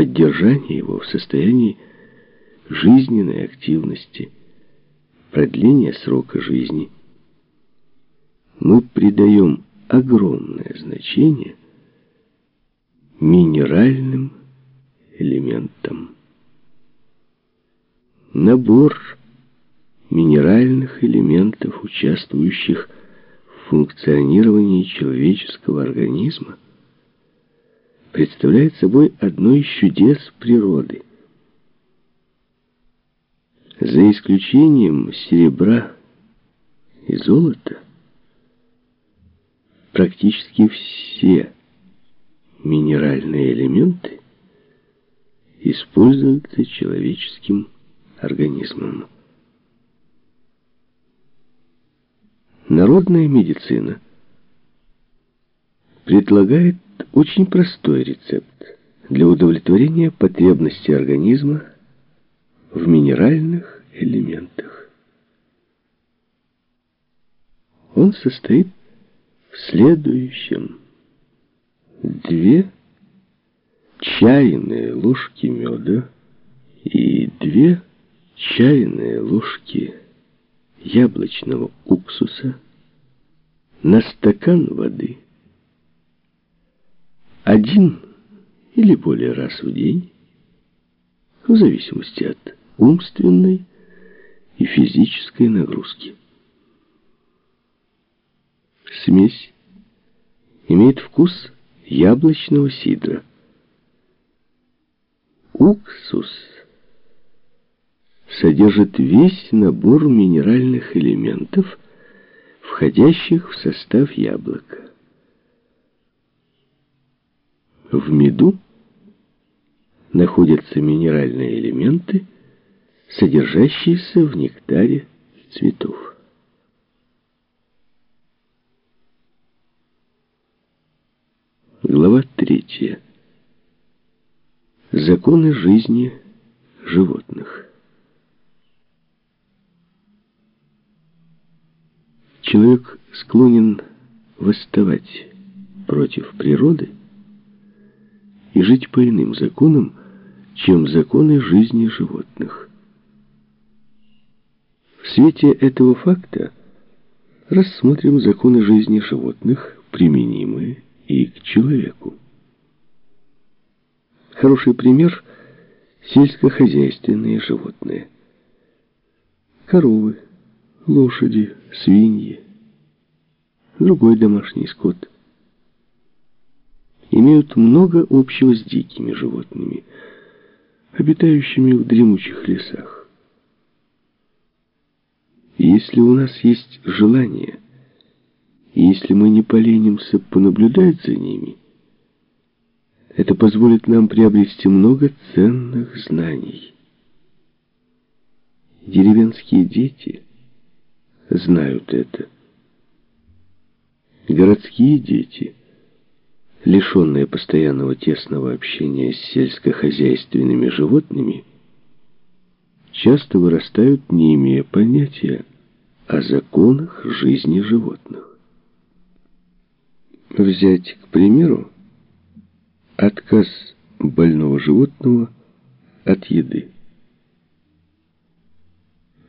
поддержания его в состоянии жизненной активности, продления срока жизни, мы придаем огромное значение минеральным элементам. Набор минеральных элементов, участвующих в функционировании человеческого организма, представляет собой одно из чудес природы. За исключением серебра и золота, практически все минеральные элементы используются человеческим организмом. Народная медицина предлагает очень простой рецепт для удовлетворения потребностей организма в минеральных элементах. Он состоит в следующем. Две чайные ложки меда и две чайные ложки яблочного уксуса на стакан воды один или более раз в день, в зависимости от умственной и физической нагрузки. Смесь имеет вкус яблочного сидра. Уксус содержит весь набор минеральных элементов, входящих в состав яблока. В меду находятся минеральные элементы, содержащиеся в нектаре цветов. Глава третья. Законы жизни животных. Человек склонен восставать против природы и жить по иным законам, чем законы жизни животных. В свете этого факта рассмотрим законы жизни животных, применимые и к человеку. Хороший пример – сельскохозяйственные животные. Коровы, лошади, свиньи, другой домашний скот – имеют много общего с дикими животными, обитающими в дремучих лесах. Если у нас есть желание, если мы не поленимся понаблюдать за ними, это позволит нам приобрести много ценных знаний. Деревенские дети знают это. Городские дети – лишенные постоянного тесного общения с сельскохозяйственными животными, часто вырастают, не имея понятия о законах жизни животных. Взять, к примеру, отказ больного животного от еды.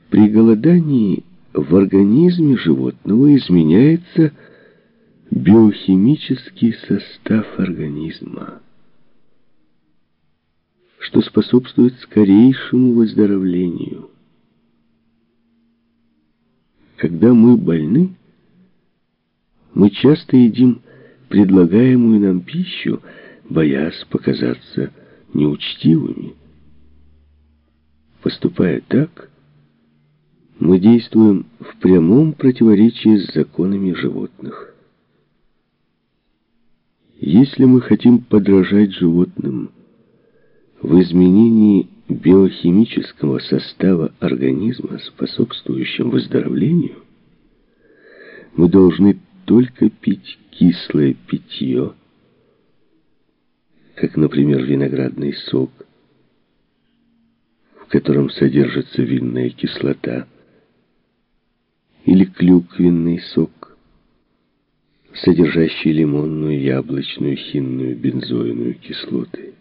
При голодании в организме животного изменяется биохимический состав организма, что способствует скорейшему выздоровлению. Когда мы больны, мы часто едим предлагаемую нам пищу, боясь показаться неучтивыми. Поступая так, мы действуем в прямом противоречии с законами животных. Если мы хотим подражать животным в изменении биохимического состава организма, способствующем выздоровлению, мы должны только пить кислое питье, как, например, виноградный сок, в котором содержится винная кислота, или клюквенный сок, содержащий лимонную, яблочную, хинную, бензойную кислоты.